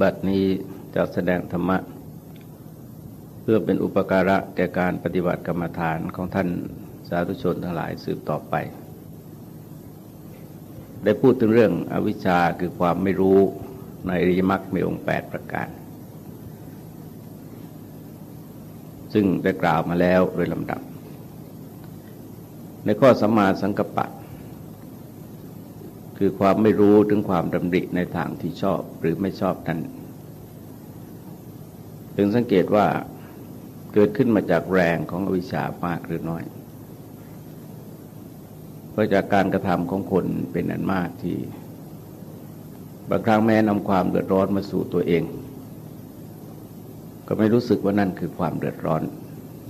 บัดนี้จะแสดงธรรมะ เพื่อเป็นอุปการะแก่การปฏิบัติกรรมฐานของท่านสาธุชนทั้งหลายสืบต่อไป ได้พูดถึงเรื่องอวิชชาคือความไม่รู้ในอริยมรรคมีองค์แปดประการ ซึ่งได้กล่าวมาแล้วโดยลำดับ ในข้อสัมมาสังกัปปะ คือความไม่รู้ถึงความดำริในทางที่ชอบหรือไม่ชอบนั้นถึงสังเกตว่าเกิดขึ้นมาจากแรงของอวิชชามากหรือน้อย เพราะจากการกระทำของคนเป็นอันมากที่บางครั้งแม้นำความเดือดร้อนมาสู่ตัวเอง ก็ไม่รู้สึกว่านั่นคือความเดือดร้อน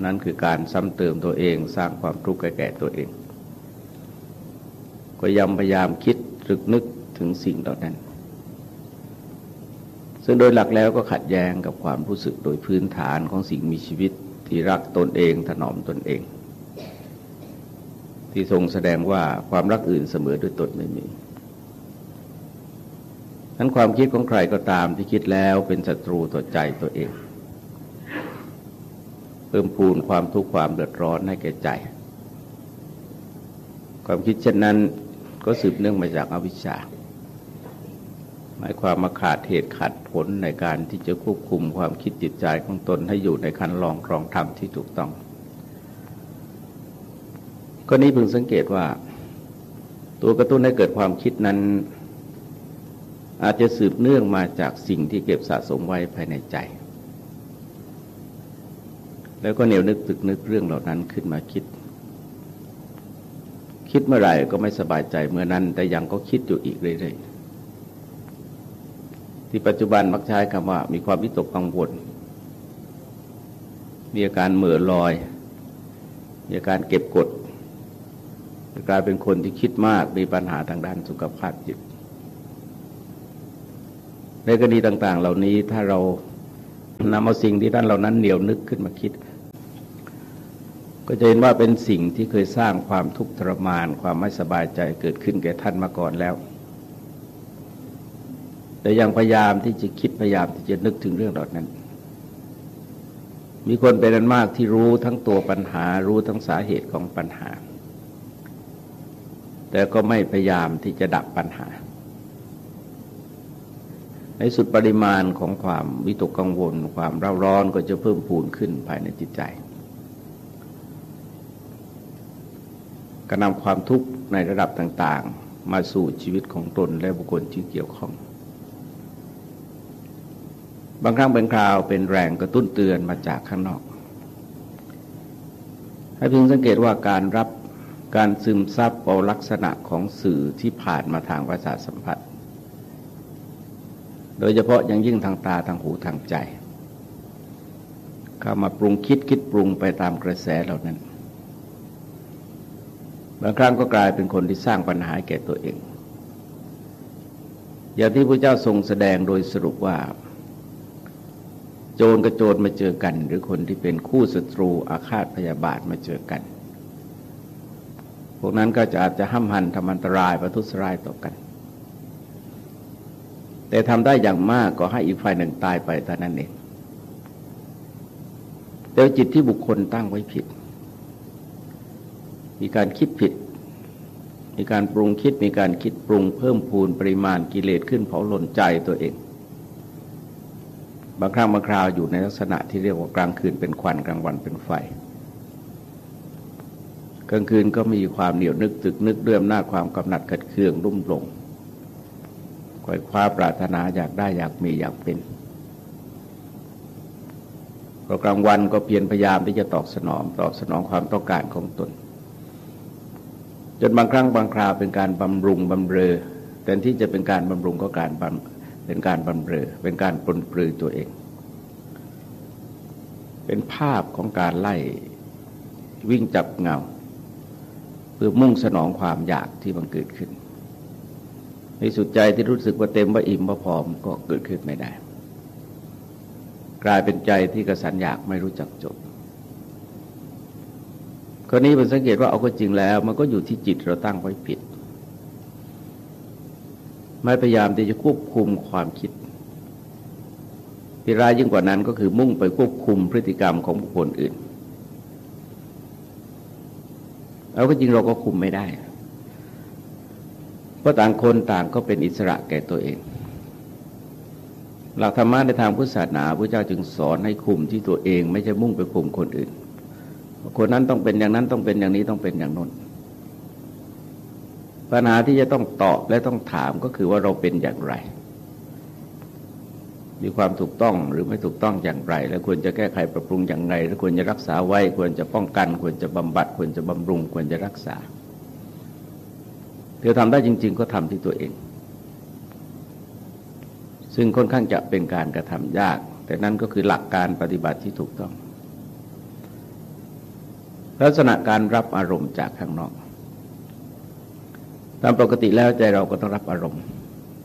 นั่นคือการซ้ำเติมตัวเองสร้างความทุกข์แก่ตัวเอง ก็ยังพยายามคิด รึกนึกถึงสิ่งเหล่านั้น ซึ่งโดยหลักแล้วก็ขัดแย้งกับความรู้สึกโดยพื้นฐานของสิ่งมีชีวิตที่รักตนเองถนอมตนเอง ที่ทรงแสดงว่าความรักอื่นเสมอด้วยตนไม่มีนั้นความคิดของใครก็ตามที่คิดแล้วเป็นศัตรูต่อใจตัวเอง เพิ่มพูนความทุกข์ความเดือดร้อนให้แก่ใจ ความคิดเช่นนั้น ก็สืบเนื่องมาจากอาวิชชา หมายความมาขาดเหตุขาดผลในการที่จะควบคุมความคิดจิตใจของตนให้อยู่ในคันลองครองธรรมที่ถูกต้อง ก็นี้พึงสังเกตว่า ตัวกระตุ้นให้เกิดความคิดนั้น อาจจะสืบเนื่องมาจากสิ่งที่เก็บสะสมไว้ภายในใจแล้วก็เหนียวนึกตึกนึกเรื่องเหล่านั้นขึ้นมาคิด คิดเมื่อไหร่ก็ไม่สบายใจเมื่อนั้น แต่ยังก็คิดอยู่อีกเรื่อยๆที่ปัจจุบันมักใช้คำว่า มีความวิตกกังวลมีอาการเหม่อลอย มีอาการเก็บกดกลายเป็นคนที่คิดมากมีปัญหาทางด้านสุขภาพจิต ในกรณีต่าง ๆ เหล่านี้ถ้าเรานำเอาสิ่งที่ท่านเหล่านั้นเหนียวนึกขึ้นมาคิด ก็จะเห็นว่าเป็นสิ่งที่เคยสร้างความทุกข์ทรมาน ความไม่สบายใจเกิดขึ้นแก่ท่านมาก่อนแล้ว แต่ยังพยายามที่จะคิดพยายามที่จะนึกถึงเรื่องเหล่านั้น มีคนเป็นอันมากที่รู้ทั้งตัวปัญหา รู้ทั้งสาเหตุของปัญหา แต่ก็ไม่พยายามที่จะดับปัญหา ในสุดปริมาณของความวิตกกังวล ความเร่าร้อนก็จะเพิ่มพูนขึ้นภายในจิตใจ ก็นำความทุกข์ในระดับต่าง ๆ มาสู่ชีวิตของตนและบุคคลที่เกี่ยวข้อง บางครั้งเป็นคราวเป็นแรงกระตุ้นเตือนมาจากข้างนอก ให้พึงสังเกตว่าการรับการซึมซับเอาลักษณะของสื่อที่ผ่านมาทางประสาทสัมผัส โดยเฉพาะยังยิ่งทางตาทางหูทางใจ เข้ามาปรุงคิดคิดปรุงไปตามกระแสเหล่านั้น บางครั้งก็กลายเป็นคนที่สร้างปัญหาแก่ตัวเอง อย่างที่พระเจ้าทรงแสดงโดยสรุปว่า โจรกับโจรมาเจอกัน หรือคนที่เป็นคู่ศัตรูอาฆาตพยาบาทมาเจอกัน พวกนั้นก็จะอาจจะห้ามหันทำอันตรายประทุษร้ายต่อกัน แต่ทำได้อย่างมากก็ให้อีกฝ่ายหนึ่งตายไปแต่นั้นเองแต่จิตที่บุคคลตั้งไว้ผิด มีการคิดผิด มีการปรุงคิด มีการคิดปรุงเพิ่มพูนปริมาณกิเลสขึ้นเผาหล่นใจตัวเอง บางครั้งบางคราวอยู่ในลักษณะที่เรียกว่ากลางคืนเป็นควันกลางวันเป็นไฟ กลางคืนก็มีความเหนียวนึกตึกนึกเรื่อมหน้าความกำหนัดขัดเคืองรุ่มหลงคอยคว้าปรารถนาอยากได้อยากมีอยากเป็นก็กลางวันก็เพียรพยายามที่จะตอบสนอง ตอบสนองความต้องการของตน นบางครั้งบางคราวเป็นการบำรุงบำเรอแต่ที่จะเป็นการบำรุงก็การเป็นการบำเรอเป็นการปนปลือตัวเอง เป็นภาพของการไล่วิ่งจับเงา เพื่อมุ่งสนองความอยากที่มันเกิดขึ้น ในสุดใจที่รู้สึกว่าเต็มว่าอิ่มว่าพร้อมก็เกิดขึ้นไม่ได้ กลายเป็นใจที่กระสันอยากไม่รู้จักจบ คราวนี้มันสังเกตว่าเอาก็จริงแล้ว มันก็อยู่ที่จิตเราตั้งไว้ผิด ไม่พยายามที่จะควบคุมความคิดที่ร้ายยิ่งกว่านั้นก็คือมุ่งไปควบคุมพฤติกรรมของบุคคลอื่นแล้วก็จริงเราก็คุมไม่ได้ เพราะต่างคนต่างก็เป็นอิสระแก่ตัวเอง หลักธรรมะในทางพุทธศาสนาพระเจ้าจึงสอนให้คุมที่ตัวเอง ไม่ใช่มุ่งไปคุมคนอื่น คนนั้นต้องเป็นอย่างนั้นต้องเป็นอย่างนี้ต้องเป็นอย่างน้นปัญหาที่จะต้องตอบและต้องถามก็คือว่าเราเป็นอย่างไร มีความถูกต้องหรือไม่ถูกต้องอย่างไร และควรจะแก้ไขปรับปรุงอย่างไรและควรจะรักษาไว้ ควรจะป้องกัน ควรจะบำบัด ควรจะบำรุง ควรจะรักษาเธอทำได้จริง ๆ ก็ทำที่ตัวเอง ซึ่งค่อนข้างจะเป็นการกระทำยาก แต่นั่นก็คือหลักการปฏิบัติที่ถูกต้อง ลักษณะการรับอารมณ์จากข้างนอก ตามปกติแล้วใจเราก็ต้องรับอารมณ์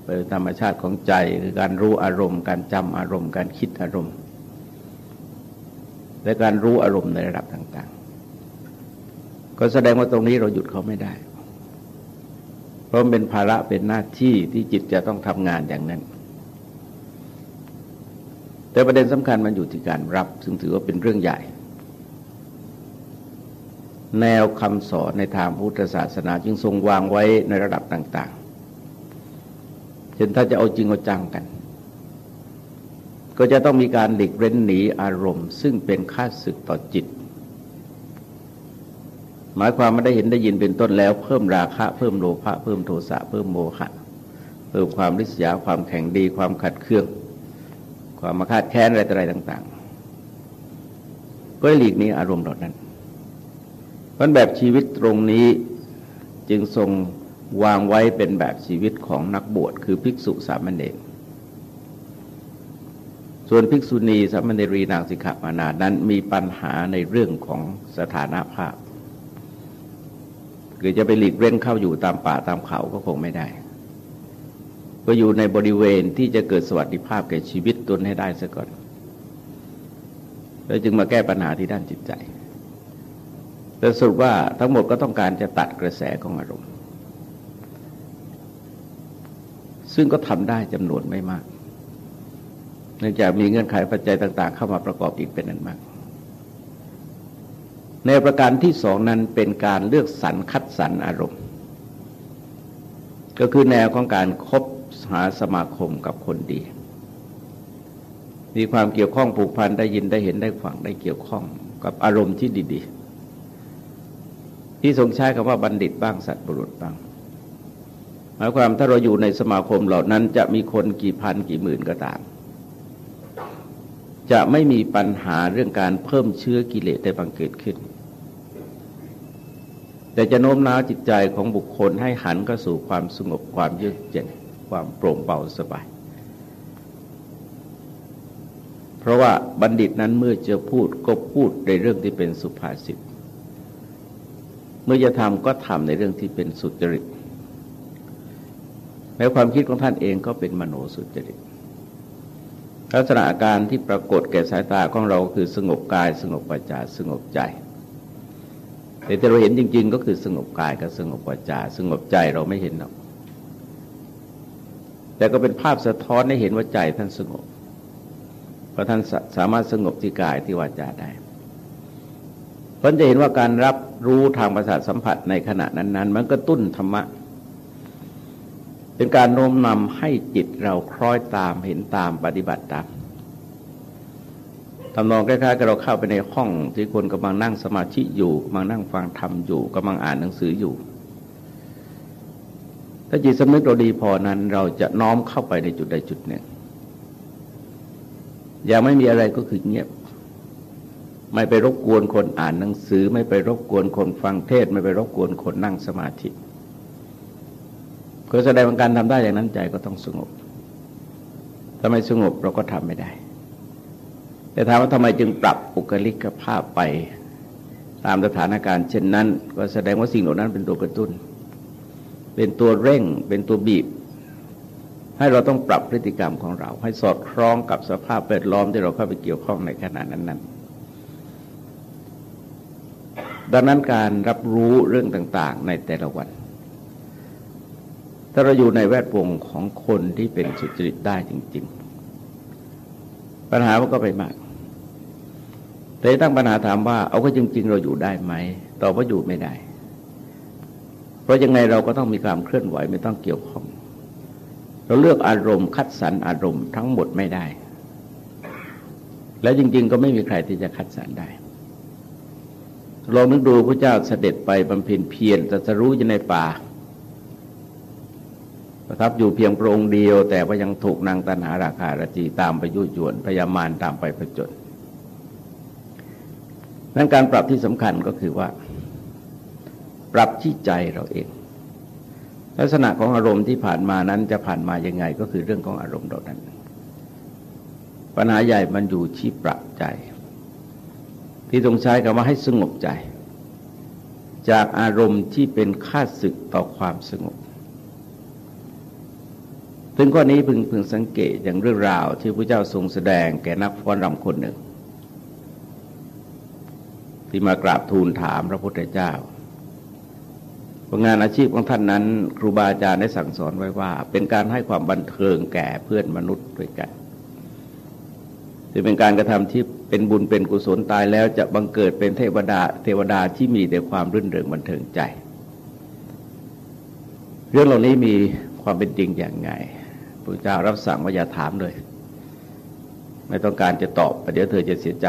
เป็นธรรมชาติของใจคือการรู้อารมณ์ การจำอารมณ์ การคิดอารมณ์ และการรู้อารมณ์ในระดับต่าง ๆ ก็แสดงว่าตรงนี้เราหยุดเขาไม่ได้ เพราะเป็นภาระเป็นหน้าที่ที่จิตจะต้องทำงานอย่างนั้น แต่ประเด็นสำคัญมันอยู่ที่การรับ ซึ่งถือว่าเป็นเรื่องใหญ่ แนวคำสอนในทางพุทธศาสนาจึงทรงวางไว้ในระดับต่างๆ เช่นถ้าจะเอาจริงเอาจังกัน ก็จะต้องมีการหลีกเร้นหนีอารมณ์ ซึ่งเป็นค่าศึกต่อจิต หมายความไม่ได้เห็นได้ยินเป็นต้นแล้วเพิ่มราคะ เพิ่มโลภะเพิ่มโทสะเพิ่มโมหะเพิ่มความริษยาความแข็งดีความขัดเคือง ความมาคาดแค้นอะไรต่าง ๆ ก็หลีกนี้อารมณ์เหล่านั้น พราะแบบชีวิตตรงนี้จึงทรงวางไว้เป็นแบบชีวิตของนักบวชคือภิกษุสามเณรส่วนภิกษุณีสามเณรีนางสิกขามานานั้นมีปัญหาในเรื่องของสถานภาพ คือจะไปหลีกเล่นเข้าอยู่ตามป่าตามเขาก็คงไม่ได้ ก็อยู่ในบริเวณที่จะเกิดสวัสดิภาพแก่ชีวิตตนให้ได้ซะก่อน แล้วจึงมาแก้ปัญหาที่ด้านจิตใจ แต่สรุปว่าทั้งหมดก็ต้องการจะตัดกระแสของอารมณ์ ซึ่งก็ทำได้จำนวนไม่มาก เนื่องจากมีเงื่อนไขปัจจัยต่าง ๆ เข้ามาประกอบอีกเป็นนั้นมาก ในประการที่สองนั้นเป็นการเลือกสรรคัดสรรอารมณ์ ก็คือแนวของการครบหาสมาคมกับคนดี มีความเกี่ยวข้องผูกพันได้ยินได้เห็นได้ฟังได้เกี่ยวข้องกับอารมณ์ที่ดี ๆ ที่ทรงใช้คำว่าบัณฑิตบ้างสัตว์บุรุษบ้างหมายความถ้าเราอยู่ในสมาคมเหล่านั้นจะมีคนกี่พันกี่หมื่นก็ตาม จะไม่มีปัญหาเรื่องการเพิ่มเชื้อกิเลสได้บังเกิดขึ้น แต่จะโน้มน้าวจิตใจของบุคคลให้หันก็สู่ความสงบความเยือกเย็นความโปร่งเบาสบาย เพราะว่าบัณฑิตนั้นเมื่อจะพูดก็พูดในเรื่องที่เป็นสุภาษิต มื่อจะทำก็ทำในเรื่องที่เป็นสุจริตแม้ความคิดของท่านเองก็เป็นมโนสุจริตลักษณะอาการที่ปรากฏแก่สายตาของเราคือสงบกายสงบปัจจาสงบใจ แต่ที่เราเห็นจริง ๆ ก็คือสงบกายกับสงบปัจจาสงบใจเราไม่เห็นหรอกแต่ก็เป็นภาพสะท้อนให้เห็นว่าใจท่านสงบ เพราะท่านสามารถสงบที่กายที่วาจาได้เพราะจะเห็นว่าการรับ รู้ทางประสาทสัมผัสในขณะนั้นๆ มันก็ตุ้นธรรมะ เป็นการโน้มนำให้จิตเราคล้อยตามเห็นตามปฏิบัติตามทำนองคล้ายๆกับเราเข้าไปในห้องที่คนกำลังนั่งสมาธิอยู่กำลังนั่งฟังธรรมอยู่กำลังอ่านหนังสืออยู่ ถ้าจิตสำนึกเราดีพอนั้นเราจะน้อมเข้าไปในจุดใดจุดหนึ่ง อย่างไม่มีอะไรก็คือเงียบ ไม่ไปรบกวนคนอ่านหนังสือ ไม่ไปรบกวนคนฟังเทศ ไม่ไปรบกวนคนนั่งสมาธิคือแสดงว่าการทำได้อย่างนั้นใจก็ต้องสงบถ้าไม่สงบเราก็ทำไม่ได้ แต่ถามว่าทำไมจึงปรับปุกลิกภาพไป ตามสถานการณ์ เช่นนั้น ก็แสดงว่าสิ่งเหล่านั้นเป็นตัวกระตุ้น เป็นตัวเร่ง เป็นตัวบีบ ให้เราต้องปรับพฤติกรรมของเรา ให้สอดคล้องกับสภาพแวดล้อมที่เราเข้าไปเกี่ยวข้องในขณะนั้นๆ ดังนั้นการรับรู้เรื่องต่าง ๆ ในแต่ละวัน ถ้าเราอยู่ในแวดวงของคนที่เป็นสุจริตได้จริง ๆ ปัญหามันก็ไปมาก แต่ตั้งปัญหาถามว่า เอาก็จริง ๆ เราอยู่ได้ไหมตอบว่าอยู่ไม่ได้ เพราะยังไงเราก็ต้องมีความเคลื่อนไหวไม่ต้องเกี่ยวข้อง เราเลือกอารมณ์คัดสรรอารมณ์ทั้งหมดไม่ได้ แล้วจริง ๆ ก็ไม่มีใครที่จะคัดสรรได้ ลองนึกดูพระเจ้าเสด็จไปบำเพ็ญเพียรจะจะรู้อยู่ในป่า ประทับอยู่เพียงพระองค์เดียว แต่ว่ายังถูกนางตันหาราคาราจีตามไปยุยวนพยามารตามไปประจนนั้นการปรับที่สำคัญก็คือว่า ปรับที่ใจเราเอง ลักษณะของอารมณ์ที่ผ่านมานั้นจะผ่านมายังไง ก็คือเรื่องของอารมณ์เรานั้นปัญหาใหญ่มันอยู่ที่ปรับใจ ที่ต้องใช้คำว่าให้สงบใจ จากอารมณ์ที่เป็นค่าศึกต่อความสงบถึงข้อนี้พึงพึงสังเกตอย่างเรื่องราวที่พระเจ้าทรงแสดงแก่นักฟ้อนรำคนหนึ่ง ที่มากราบทูลถามพระพุทธเจ้าผลงานอาชีพของท่านนั้น ครูบาอาจารย์ได้สั่งสอนไว้ว่า เป็นการให้ความบันเทิงแก่เพื่อนมนุษย์ด้วยกัน จะเป็นการกระทำที่เป็นบุญเป็นกุศลตายแล้วจะบังเกิดเป็นเทวดาเทวดาที่มีแต่ความรื่นเริงบันเทิงใจ เรื่องเหล่านี้มีความเป็นจริงอย่างไงพระเจ้ารับสั่งว่าอย่าถามเลย ไม่ต้องการจะตอบประเดี๋ยวเธอจะเสียใจ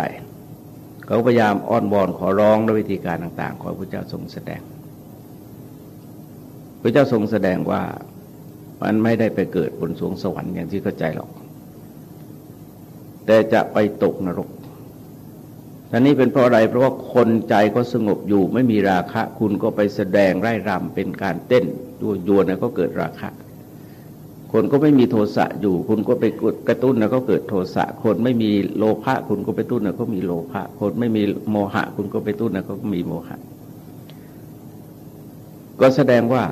เขาพยายามอ้อนวอนขอร้องด้วยวิธีการต่าง ๆ ขอพระเจ้าทรงแสดงพระเจ้าทรงแสดงว่ามันไม่ได้ไปเกิดบนสวงสวรรค์อย่างที่เข้าใจหรอก แต่จะไปตกนรกท่านี้เป็นเพราะอะไรเพราะว่าคนใจก็สงบอยู่ไม่มีราคะ คุณก็ไปแสดงไร่รำเป็นการเต้นยัวยวนก็เกิดราคะ คนก็ไม่มีโทสะอยู่ คุณก็ไปกระตุ้นแล้วก็เกิดโทสะ คนไม่มีโลภะคุณก็ไปตุ้นแล้วก็มีโลภะ คนไม่มีโมหะ คุณก็ไปตุ้นแล้วก็มีโมหะ ก็แสดงว่า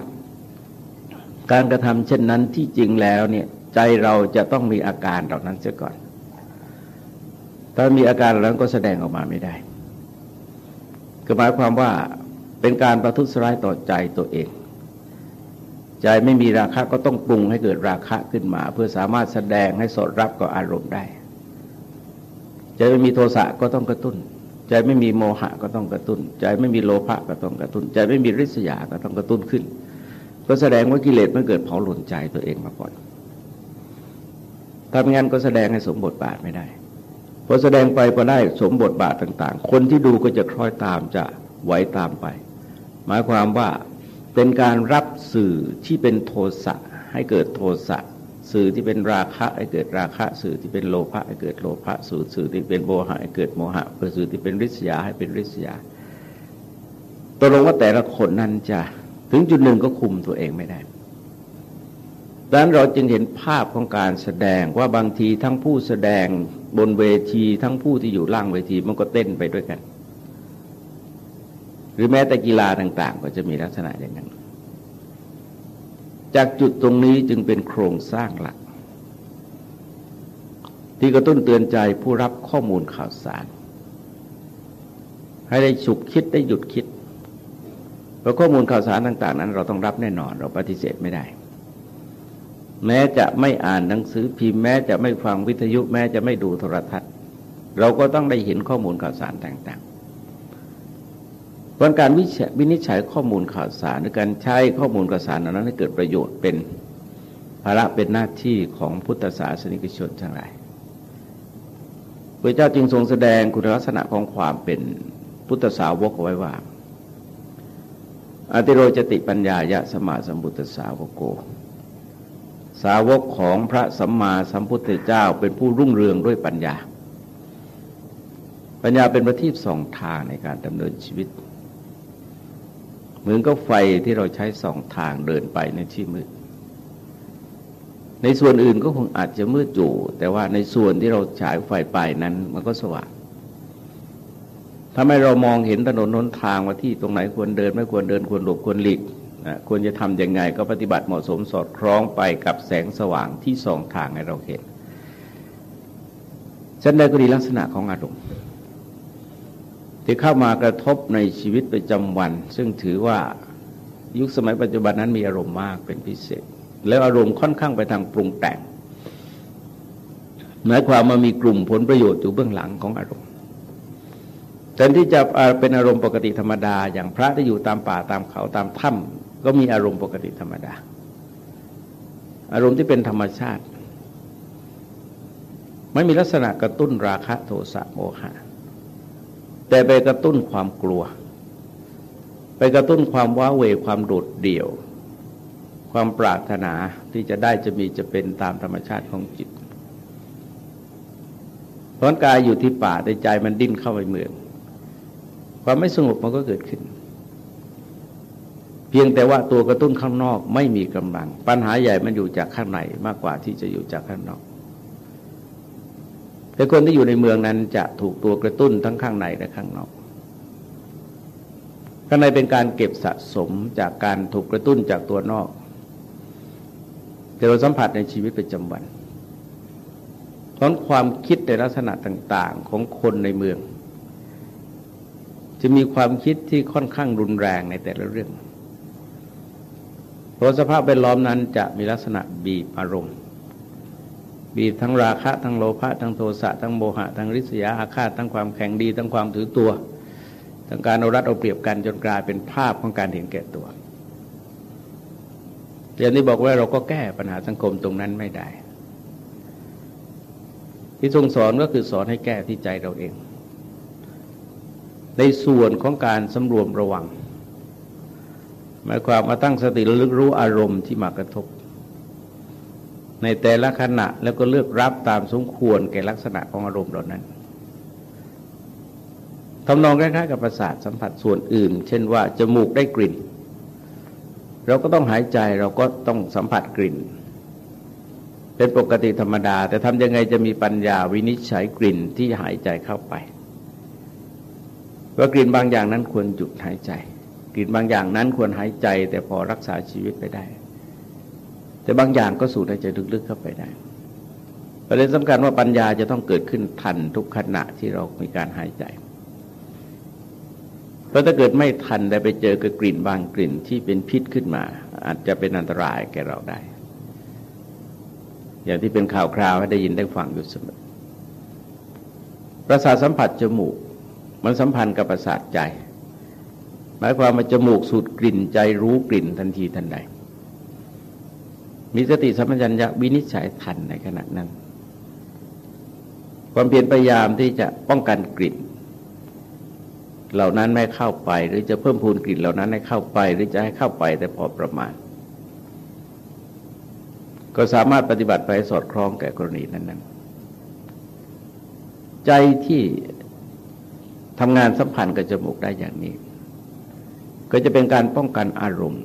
การกระทำเช่นนั้นที่จริงแล้วเนี่ยใจเราจะต้องมีอาการเหล่านั้นเสียก่อน ถ้ามีอาการแล้วก็แสดงออกมาไม่ได้ก็หมายความว่าเป็นการประทุษร้ายต่อใจตัวเอง ใจไม่มีราคะก็ต้องปรุงให้เกิดราคะขึ้นมา เพื่อสามารถแสดงให้สอดรับกับอารมณ์ได้ ใจไม่มีโทสะก็ต้องกระตุ้น ใจไม่มีโมหะก็ต้องกระตุ้น ใจไม่มีโลภะก็ต้องกระตุ้น ใจไม่มีริษยาก็ต้องกระตุ้นขึ้น ก็แสดงว่ากิเลสมันเกิดเผาหล่นใจตัวเองมาก่อนทำงานก็แสดงให้สมบทบาทไม่ได้ พอแสดงไปพอได้สมบทบาทต่าง ๆ คนที่ดูก็จะคล้อยตามจะไหวตามไป หมายความว่าเป็นการรับสื่อที่เป็นโทสะให้เกิดโทสะสื่อที่เป็นราคะให้เกิดราคะ สื่อที่เป็นโลภะให้เกิดโลภะสื่อสื่อที่เป็นโมหะให้เกิดโมหะสื่อที่เป็นริษยาให้เป็นริษยาตกลงว่าแต่ละคนนั้นจะถึงจุดหนึ่งก็คุมตัวเองไม่ได้ ดังนั้นเราจึงเห็นภาพของการแสดงว่าบางทีทั้งผู้แสดงบนเวทีทั้งผู้ที่อยู่ล่างเวทีมันก็เต้นไปด้วยกัน หรือแม้แต่กีฬาต่าง ๆ ก็จะมีลักษณะอย่างนั้น จากจุดตรงนี้จึงเป็นโครงสร้างหลัก ที่กระตุ้นเตือนใจผู้รับข้อมูลข่าวสาร ให้ได้ฉุกคิดได้หยุดคิดเพราะข้อมูลข่าวสารต่าง ๆ นั้น เราต้องรับแน่นอนเราปฏิเสธไม่ได้ แม้จะไม่อ่านหนังสือพิมพ์แม้จะไม่ฟังวิทยุแม้จะไม่ดูโทรทัศน์ เราก็ต้องได้เห็นข้อมูลข่าวสารต่างๆเพราะการวินิจฉัยข้อมูลข่าวสารหรือการใช้ข้อมูลข่าวสารนั้นให้เกิดประโยชน์เป็นภาระเป็นหน้าที่ของพุทธศาสนิกชนทั้งหลายพระเจ้าจึงทรงแสดงคุณลักษณะของความเป็นพุทธสาวกเอาไว้ว่าอติโรจติปัญญายะสมาสัมพุทธสาวกโก สาวกของพระสัมมาสัมพุทธเจ้าเป็นผู้รุ่งเรืองด้วยปัญญา ปัญญาเป็นประทีปสองทางในการดำเนินชีวิต เหมือนกับไฟที่เราใช้สองทางเดินไปในที่มืด ในส่วนอื่นก็คงอาจจะมืดอยู่ แต่ว่าในส่วนที่เราฉายไฟไปนั้นมันก็สว่างทำให้เรามองเห็นถนนนนทางว่าที่ตรงไหนควรเดิน ไม่ควรเดินควรหลบควรหลีก ควรจะทำยังไงก็ปฏิบัติเหมาะสมสอดคล้องไปกับแสงสว่างที่ส่องทางให้เราเห็นฉันได้ก็ดีลักษณะของอารมณ์ที่เข้ามากระทบในชีวิตประจำวัน ซึ่งถือว่ายุคสมัยปัจจุบันนั้นมีอารมณ์มากเป็นพิเศษ แล้วอารมณ์ค่อนข้างไปทางปรุงแต่งหมายความมามีกลุ่มผลประโยชน์อยู่เบื้องหลังของอารมณ์แทนที่จะเป็นอารมณ์ปกติธรรมดา อย่างพระที่อยู่ตามป่าตามเขาตามถ้ำ ก็มีอารมณ์ปกติธรรมดา อารมณ์ที่เป็นธรรมชาติ ไม่มีลักษณะกระตุ้นราคะโทสะโมหะแต่ไปกระตุ้นความกลัว ไปกระตุ้นความว้าเวความโดดเดี่ยว ความปรารถนาที่จะได้จะมีจะเป็นตามธรรมชาติของจิตเพราะกายอยู่ที่ป่าแต่ใจมันดิ้นเข้าไปเมือง ความไม่สงบมันก็เกิดขึ้น เพียงแต่ว่าตัวกระตุ้นข้างนอกไม่มีกำลัง ปัญหาใหญ่มันอยู่จากข้างในมากกว่าที่จะอยู่จากข้างนอก แต่คนที่อยู่ในเมืองนั้นจะถูกตัวกระตุ้นทั้งข้างในและข้างนอก ข้างในเป็นการเก็บสะสมจากการถูกกระตุ้นจากตัวนอกแต่เราสัมผัสในชีวิตประจำวันเพราะความคิดในลักษณะต่างๆของคนในเมือง จะมีความคิดที่ค่อนข้างรุนแรงในแต่ละเรื่อง เพราะสภาพแวดล้อมนั้นจะมีลักษณะบีบอารมณ์ บีบทั้งราคะทั้งโลภะทั้งโทสะทั้งโมหะทั้งริษยาอาฆาตทั้งความแข็งดีทั้งความถือตัวทั้งการเอารัดเอาเปรียบกันจนกลายเป็นภาพของการเห็นแก่ตัวอย่างนี้บอกว่าเราก็แก้ปัญหาสังคมตรงนั้นไม่ได้ ที่ทรงสอนก็คือสอนให้แก้ที่ใจเราเอง ในส่วนของการสำรวมระวัง หมายความมาตั้งสติระลึกรู้อารมณ์ที่มากระทบ ในแต่ละขณะแล้วก็เลือกรับตามสมควรแก่ลักษณะของอารมณ์เหล่านั้นทำนองคล้ายๆกับประสาทสัมผัสส่วนอื่น เช่นว่าจมูกได้กลิ่น เราก็ต้องหายใจเราก็ต้องสัมผัสกลิ่น เป็นปกติธรรมดา แต่ทำยังไงจะมีปัญญาวินิจฉัยกลิ่นที่หายใจเข้าไป ว่ากลิ่นบางอย่างนั้นควรหยุดหายใจ กลิ่นบางอย่างนั้นควรหายใจแต่พอรักษาชีวิตไปได้ แต่บางอย่างก็สูดหายใจลึกๆเข้าไปได้ ประเด็นสำคัญว่าปัญญาจะต้องเกิดขึ้นทันทุกขณะที่เรามีการหายใจเพราะถ้าเกิดไม่ทันได้ไปเจอกับกลิ่นบางกลิ่นที่เป็นพิษขึ้นมา อาจจะเป็นอันตรายแก่เราได้ อย่างที่เป็นข่าวคราวให้ได้ยินได้ฟังอยู่เสมอประสาทสัมผัสจมูก มันสัมพันธ์กับประสาทใจ หมายความว่าจมูกสูดกลิ่นใจรู้กลิ่นทันทีทันใด มีสติสัมปชัญญะวินิจฉัยทันในขณะนั้น ความเพียรพยายามที่จะป้องกันกลิ่น เหล่านั้นไม่เข้าไป หรือจะเพิ่มพูนกลิ่นเหล่านั้นให้เข้าไป หรือจะให้เข้าไปแต่พอประมาณ ก็สามารถปฏิบัติไปสอดคล้องแก่กรณีนั้นๆ ใจที่ทำงานสัมพันธ์กับจมูกได้อย่างนี้ ก็จะเป็นการป้องกันอารมณ์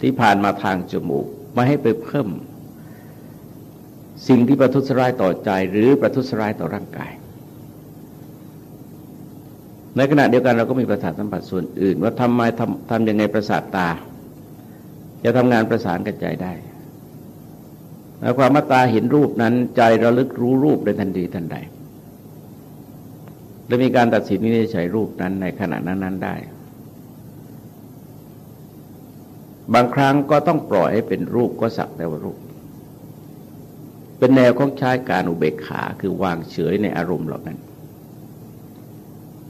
ที่ผ่านมาทางจมูกไม่ให้ไปเพิ่ม สิ่งที่ประทุษร้ายต่อใจหรือประทุษร้ายต่อร่างกาย ในขณะเดียวกันเราก็มีประสาทสัมผัสส่วนอื่น ว่าทำไมทำทำยังไงประสาทตา จะทำงานประสานกับใจได้หมายความว่าตาเห็นรูปนั้นใจระลึกรู้รูปในทันทีทันใดและมีการตัดสินวินิจฉัยรูปนั้นในขณะนั้นๆได้ บางครั้งก็ต้องปล่อยให้เป็นรูปก็สักแต่ว่ารูป เป็นแนวของใช้การอุเบกขาคือวางเฉยในอารมณ์เหล่านั้น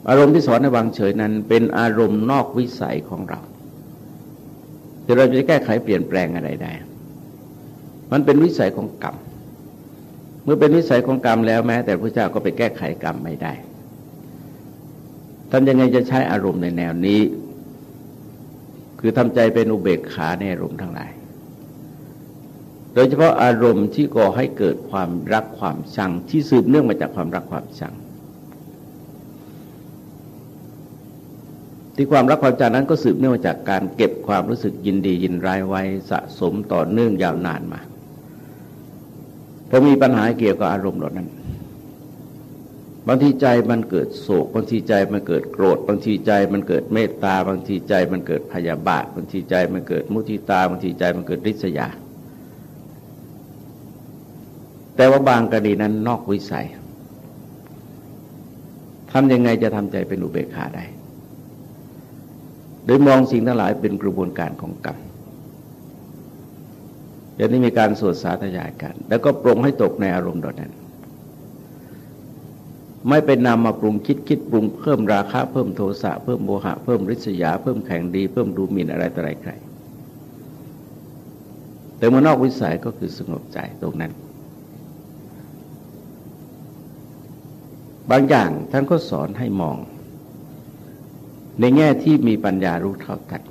อารมณ์ที่สอนในวางเฉยนั้น เป็นอารมณ์นอกวิสัยของเราที่เราจะแก้ไขเปลี่ยนแปลงอะไรได้ มันเป็นวิสัยของกรรม เมื่อเป็นวิสัยของกรรมแล้วแม้ แต่พระเจ้าก็ไปแก้ไขกรรมไม่ได้ทำยังไงจะใช้อารมณ์ในแนวนี้ คือทำใจเป็นอุเบกขาในอารมณ์ทั้งหลาย โดยเฉพาะอารมณ์ที่ก่อให้เกิดความรักความชังที่สืบเนื่องมาจากความรักความชัง ที่ความรักความชังนั้นก็สืบเนื่องมาจากการเก็บความรู้สึกยินดียินร้ายไว้สะสมต่อเนื่องยาวนานมาพอมีปัญหาเกี่ยวกับอารมณ์เหล่านั้น บางทีใจมันเกิดโศกบางทีใจมันเกิดโกรธบางทีใจมันเกิดเมตตาบางทีใจมันเกิดพยาบาทบางทีใจมันเกิดมุทิตาบางทีใจมันเกิดริษยา แต่ว่าบางกรณีนั้นนอกวิสัยทำยังไงจะทำใจเป็นอุเบกขาได้ โดยมองสิ่งทั้งหลายเป็นกระบวนการของกรรมเดี๋ยวนี้มีการสวดสาธยายกัน แล้วก็ปรงให้ตกในอารมณ์ดนั้น ไม่เป็นนำมาปรุงคิดคิดปรุงเพิ่มราคาเพิ่มโทสะเพิ่มโมหะเพิ่มริษยา เพิ่มแข่งดี เพิ่มดูหมิ่นอะไรต่ออะไรใคร แต่เมื่อนอกวิสัยก็คือสงบใจตรงนั้น บางอย่างท่านก็สอนให้มอง ในแง่ที่มีปัญญารู้เท่าทัน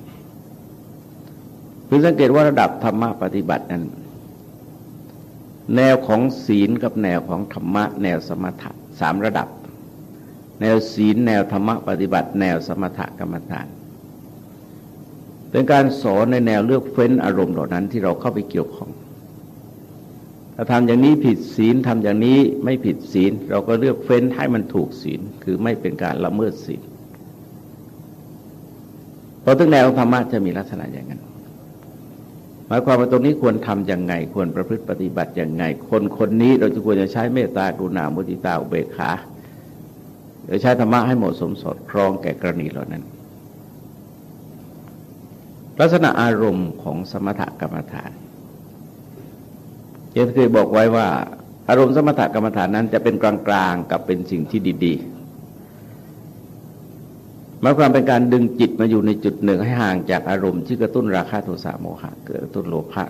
เพื่อสังเกตว่าระดับธรรมะปฏิบัตินั้น แนวของศีลกับแนวของธรรมะ แนวสมถะ สามระดับ แนวศีลแนวธรรมะปฏิบัติ แนวสมถกรรมฐาน เป็นการสอนในแนวเลือกเฟ้นอารมณ์เหล่านั้นที่เราเข้าไปเกี่ยวข้องถ้าทำอย่างนี้ผิดศีลทำอย่างนี้ไม่ผิดศีล เราก็เลือกเฟ้นให้มันถูกศีลคือไม่เป็นการละเมิดศีลเพราะทุกแนวธรรมะจะมีลักษณะอย่างนั้น หมายความว่าตรงนี้ควรทำย่างไง ควรประพฤติปฏิบัติย่างไง คนคนนี้เราจะควรจะใช้เมตตากรุณามุติตาอุเบกขาหรือใช้ธรรมะให้เหมาะสมสอดคล้องแก่กรณีเหล่านั้น ลักษณะอารมณ์ของสมถกรรมฐานเยนเคยบอกไว้ว่า อารมณ์สมถกรรมฐานนั้นจะเป็นกลางๆกับเป็นสิ่งที่ดี ๆ หมายความเป็นการดึงจิตมาอยู่ในจุดหนึ่งให้ห่างจากอารมณ์ที่กระตุ้นราคะโทสะโมหะเกิดกระตุ้นโลภะ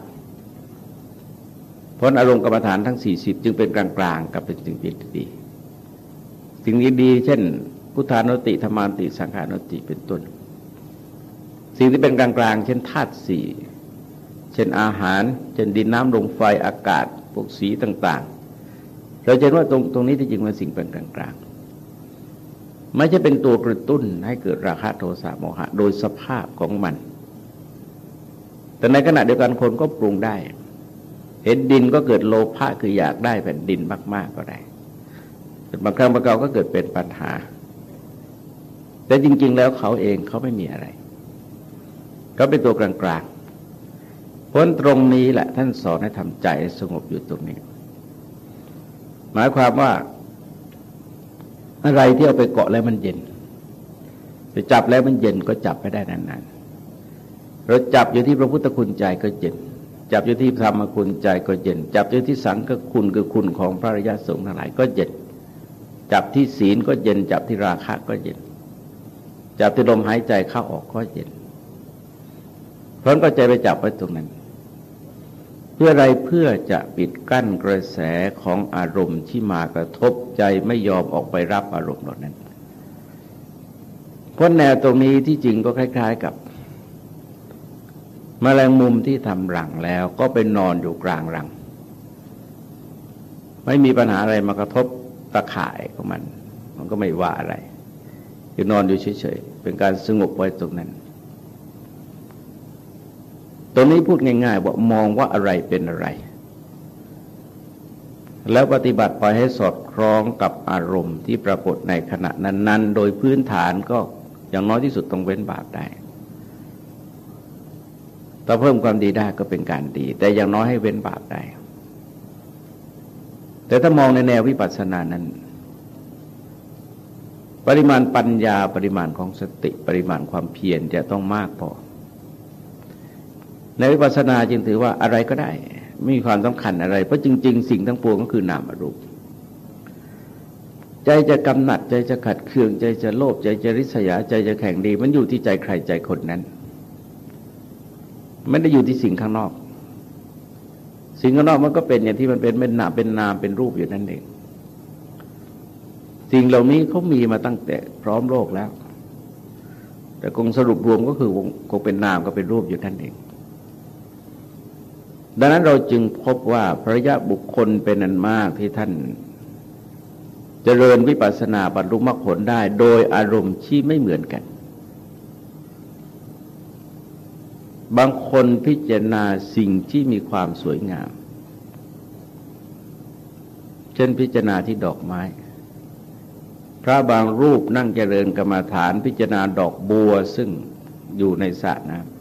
เพราะอารมณ์กรรมฐานทั้ง 40 จึงเป็นกลางๆกับเป็นสิ่งที่ดีสิ่งดี เช่น พุทธานุติธรรมานุติสังขานุติเป็นต้น สิ่งที่เป็นกลางๆ เช่นธาตุสี่เช่นอาหาร เช่นดินน้ำลมไฟอากาศพวกสีต่าง ๆ เราจะเห็นว่าตรงตรงนี้ที่จริงเป็นสิ่งเป็นกลางๆ ไม่ใช่เป็นตัวกระตุ้นให้เกิดราคะโทสะโมหะ โดยสภาพของมัน แต่ในขณะเดียวกันคนก็ปรุงได้ เห็นดินก็เกิดโลภะคืออยากได้แผ่นดินมาก ๆก็ได้บางครั้งบางคราวก็เกิดเป็นปัญหา แต่จริง ๆ แล้วเขาเองเขาไม่มีอะไร เขาเป็นตัวกลางๆพ้นตรงนี้แหละท่านสอนให้ทำใจสงบอยู่ตรงนี้ หมายความว่า อะไรที่เอาไปเกาะแล้วมันเย็นจะจับแล้วมันเย็นก็จับไม่ได้นานๆเราจับอยู่ที่พระพุทธคุณใจก็เย็น จับอยู่ที่ธรรมคุณใจก็เย็น จับอยู่ที่สังฆคุณคือคุณของพระรยาสงฆ์ทั้งหลายก็เย็น จับที่ศีลก็เย็น จับที่ราคะก็เย็น จับที่ลมหายใจเข้าออกก็เย็นเพราะก็ใจไปจับไว้ตรงนั้น เพื่ออะไรเพื่อจะปิดกั้นกระแสของอารมณ์ที่มากระทบใจไม่ยอมออกไปรับอารมณ์เหล่านั้นเพราะแนวตรงนี้ที่จริงก็คล้าย ๆกับมแมลงมุมที่ทำรังแล้วก็ไปนอนอยู่กลางรัง ไม่มีปัญหาอะไรมากระทบตะข่ายของมัน มันก็ไม่ว่าอะไรคือนอนอยู่เฉยๆเป็นการสงบไว้ตรงนั้น ตรงนี้พูดง่ายๆว่ามองว่าอะไรเป็นอะไร แล้วปฏิบัติไปให้สอดคล้องกับอารมณ์ที่ปรากฏในขณะนั้น ๆ โดยพื้นฐานก็อย่างน้อยที่สุดต้องเว้นบาปได้ถ้าเพิ่มความดีได้ก็เป็นการดี แต่อย่างน้อยให้เว้นบาปได้ แต่ถ้ามองในแนววิปัสสนานั้น ปริมาณปัญญาปริมาณของสติปริมาณความเพียรจะต้องมากพอ ในวิปัสสนาจึงถือว่าอะไรก็ได้ไม่มีความสำคัญอะไร เพราะจริง ๆ สิ่งทั้งปวงก็คือนามรูป ใจจะกำหนัดใจจะขัดเคืองใจจะโลภใจจะริษยาใจจะแข่งดี มันอยู่ที่ใจใครใจคนนั้นไม่ได้อยู่ที่สิ่งข้างนอก สิ่งข้างนอกมันก็เป็นอย่างที่มันเป็นเป็นนามเป็นนามเป็นรูปอยู่นั่นเอง สิ่งเหล่านี้เขามีมาตั้งแต่พร้อมโลกแล้ว แต่คงสรุปรวมก็คือคงเป็นนามก็เป็นรูปอยู่นั่นเอง ดังนั้นเราจึงพบว่าพระยะบุคคลเป็นอันมากที่ท่านเจริญวิปัสสนาบรรลุมรรคผลได้ โดยอารมณ์ที่ไม่เหมือนกัน บางคนพิจารณาสิ่งที่มีความสวยงาม เช่นพิจารณาที่ดอกไม้ พระบางรูปนั่งเจริญกรรมาฐานพิจารณาดอกบัวซึ่งอยู่ในสระน้ำ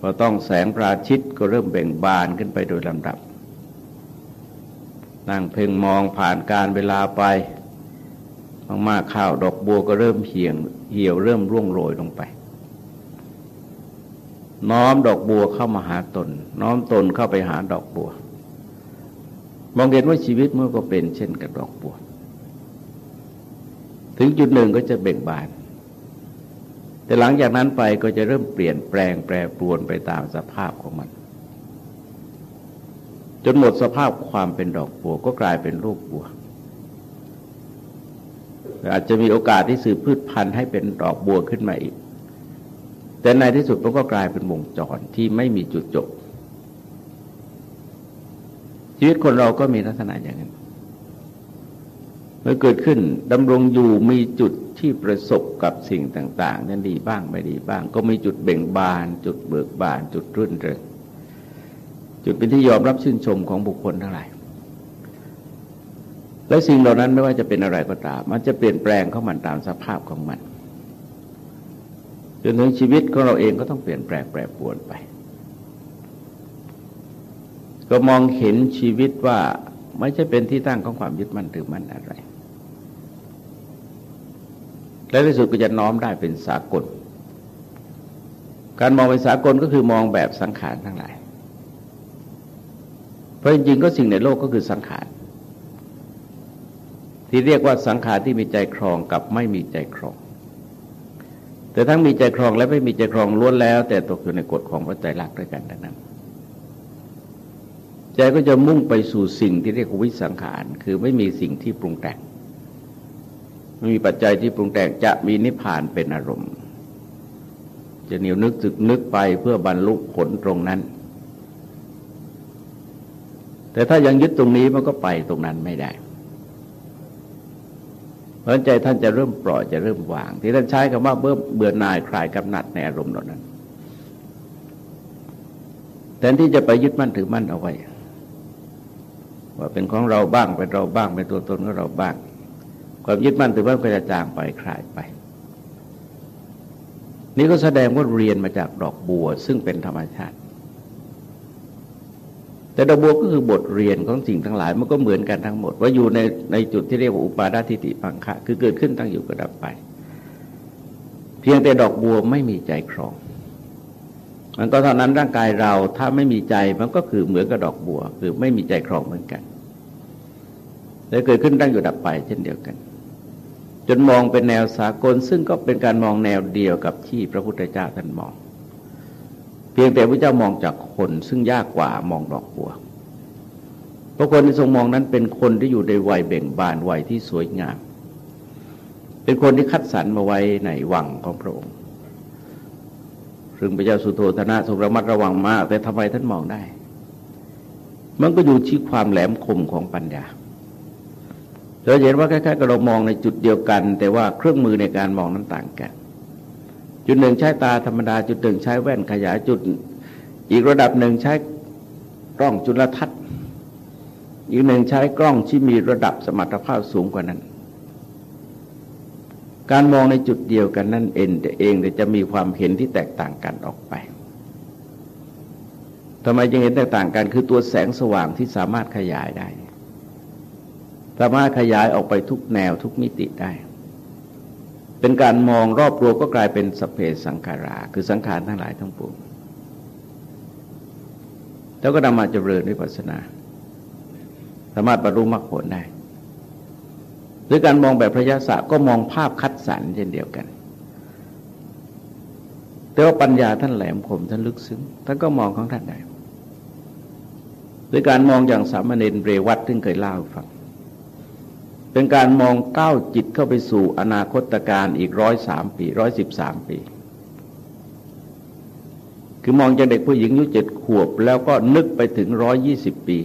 พอต้องแสงพระอาทิตก็เริ่มเบ่งบานขึ้นไปโดยลำดับ นั่งเพ่งมองผ่านการเวลาไป มากๆข้าวดอกบัวก็เริ่มเหี่ยงเหี่ยวเริ่มร่วงโรยลงไป น้อมดอกบัวเข้ามาหาตน น้อมตนเข้าไปหาดอกบัว มองเห็นว่าชีวิตมันก็เป็นเช่นกับดอกบัว ถึงจุดหนึ่งก็จะเบ่งบาน แต่หลังจากนั้นไปก็จะเริ่มเปลี่ยนแปลงแปรปรวนไปตามสภาพของมัน จนหมดสภาพความเป็นดอกบัวก็กลายเป็นลูกบัว อาจจะมีโอกาสที่สืบพืชพันธุ์ให้เป็นดอกบัวขึ้นมาอีก แต่ในที่สุดมันก็กลายเป็นวงจรที่ไม่มีจุดจบชีวิตคนเราก็มีลักษณะอย่างนั้น มื่อเกิดขึ้นดำรงอยู่มีจุดที่ประสบกับสิ่งต่าง ๆ นั้นดีบ้างไม่ดีบ้าง ก็มีจุดเบ่งบาน จุดเบิกบาน จุดรื่นเริงจุดเป็นที่ยอมรับชื่นชมของบุคคลทั้งหลายและสิ่งเหล่านั้นไม่ว่าจะเป็นอะไรก็ตาม มันจะเปลี่ยนแปลงเข้ามันตามสภาพของมันจนถึงชีวิตของเราเองก็ต้องเปลี่ยนแปลงแปรปรวนไป ก็มองเห็นชีวิตว่าไม่ใช่เป็นที่ตั้งของความยึดมั่นถือมั่นอะไร และในสุดก็จะน้อมได้เป็นสากล การมองเป็นสากลก็คือมองแบบสังขารทั้งหลาย เพราะจริงๆก็สิ่งในโลกก็คือสังขาร ที่เรียกว่าสังขารที่มีใจครองกับไม่มีใจครอง แต่ทั้งมีใจครองและไม่มีใจครองล้วนแล้ว แต่ตกอยู่ในกฎของพระใจรักด้วยกันดังนั้นใจก็จะมุ่งไปสู่สิ่งที่เรียกว่าวิสังขาร คือไม่มีสิ่งที่ปรุงแต่ง ไม่มีปัจจัยที่ปรุงแต่งจะมีนิพพานเป็นอารมณ์ จะเหนียวนึกสึกนึกไปเพื่อบรรลุผลตรงนั้น แต่ถ้ายังยึดตรงนี้มันก็ไปตรงนั้นไม่ได้เพราะใจท่านจะเริ่มปล่อยจะเริ่มวาง ที่ท่านใช้คำว่าเบื่อเบื่อหน่ายคลายกำหนัดในอารมณ์เหล่านั้นแทนที่จะไปยึดมั่นถือมั่นเอาไว้ ว่าเป็นของเราบ้างเป็นเราบ้างเป็นตัวตนของเราบ้าง ความยึดมั่นถือว่าก็จะจางไปคลายไป นี่ก็แสดงว่าเรียนมาจากดอกบัวซึ่งเป็นธรรมชาติ แต่ดอกบัวก็คือบทเรียนของสิ่งทั้งหลายมันก็เหมือนกันทั้งหมด ว่าอยู่ในในจุดที่เรียกว่าอุปาดาทิติปังคะ คือเกิดขึ้นตั้งอยู่กระดับไป เพียงแต่ดอกบัวไม่มีใจครองมันก็เท่านั้นร่างกายเราถ้าไม่มีใจมันก็คือเหมือนกับดอกบัว คือไม่มีใจครองเหมือนกันและเกิดขึ้นตั้งอยู่ดับไปเช่นเดียวกัน จนมองเป็นแนวสากล ซึ่งก็เป็นการมองแนวเดียวกับที่พระพุทธเจ้าท่านมอง เพียงแต่พระเจ้ามองจากคนซึ่งยากกว่ามองดอกบัวเพราะคนที่ทรงมองนั้นเป็นคนที่อยู่ในวัยเบ่งบานวัยที่สวยงาม เป็นคนที่คัดสรรมาไว้ในวังของพระองค์ซึ่งพระเจ้าสุโธธนะทรงระมัดระวังมาก แต่ทำไมท่านมองได้ มันก็อยู่ที่ความแหลมคมของปัญญา เราเห็นว่าคล้ายๆกับเรามองในจุดเดียวกัน แต่ว่าเครื่องมือในการมองนั้นต่างกัน จุดหนึ่งใช้ตาธรรมดาจุดหนึ่งใช้แว่นขยายจุด อีกระดับหนึ่งใช้กล้องจุลทรรศน์ อีกหนึ่งใช้กล้องที่มีระดับสมรรถภาพสูงกว่านั้น การมองในจุดเดียวกันนั่นเองแต่เองแต่จะมีความเห็นที่แตกต่างกันออกไปทำไมจึงเห็นแตกต่างกันคือตัวแสงสว่างที่สามารถขยายได้ สามารถขยายออกไปทุกแนวทุกมิติได้ เป็นการมองรอบตัวก็กลายเป็นสเพสังขารา คือสังขารทั้งหลายทั้งปวงแล้วก็นำมาเจริญวิปัสสนา สามารถบรรลุมรรคผลได้ หรือการมองแบบพระยาศะก็มองภาพคัดสรรเช่นเดียวกัน แต่ว่าปัญญาท่านแหลมคมท่านลึกซึ้งท่านก็มองของท่านได้ด้วยการมองอย่างสามเณรเรวัตซึ่งเคยเล่าฟัง เป็นการมองก้าวจิตเข้าไปสู่อนาคตการอีกร้อยสามปีร้อยสิบสามปี คือมองจากเด็กผู้หญิงอายุเจ็ดขวบ แล้วก็นึกไปถึงร้อยยี่สิบปี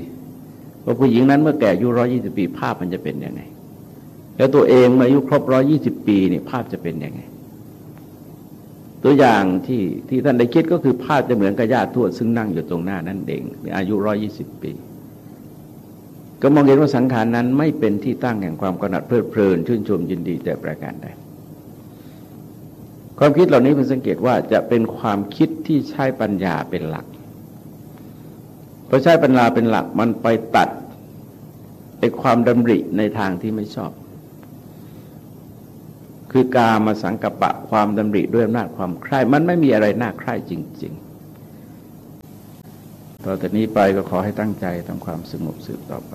ว่าผู้หญิงนั้นเมื่อแก่อายุร้อยี่สิบปี ภาพมันจะเป็นยังไง แล้วตัวเองเมาอายุครบร้อยี่สิบปีเนี่ยภาพจะเป็นยังไง ตัวอย่างที่ที่ท่านได้คิดก็คือภาพจะเหมือนกับญาติทวดซึ่งนั่งอยู่ตรงหน้านั่นเองอายุร้อยี่สิบปี ก็มองเห็นว่าสังขารนั้นไม่เป็นที่ตั้งแห่งความกำหนัดเพลิดเพลินชื่นชมยินดีแต่ประการใดความคิดเหล่านี้เป็นสังเกตว่าจะเป็นความคิดที่ใช้ปัญญาเป็นหลักพอใช้ปัญญาเป็นหลักมันไปตัดไอ้ความดำริในทางที่ไม่ชอบ คือกามาสังกปะความดำริด้วยอำนาจความใคร่ มันไม่มีอะไรน่าใคร่จริง ๆ ต่อจากนี้ไปก็ขอให้ตั้งใจทำความสงบสืบต่อไป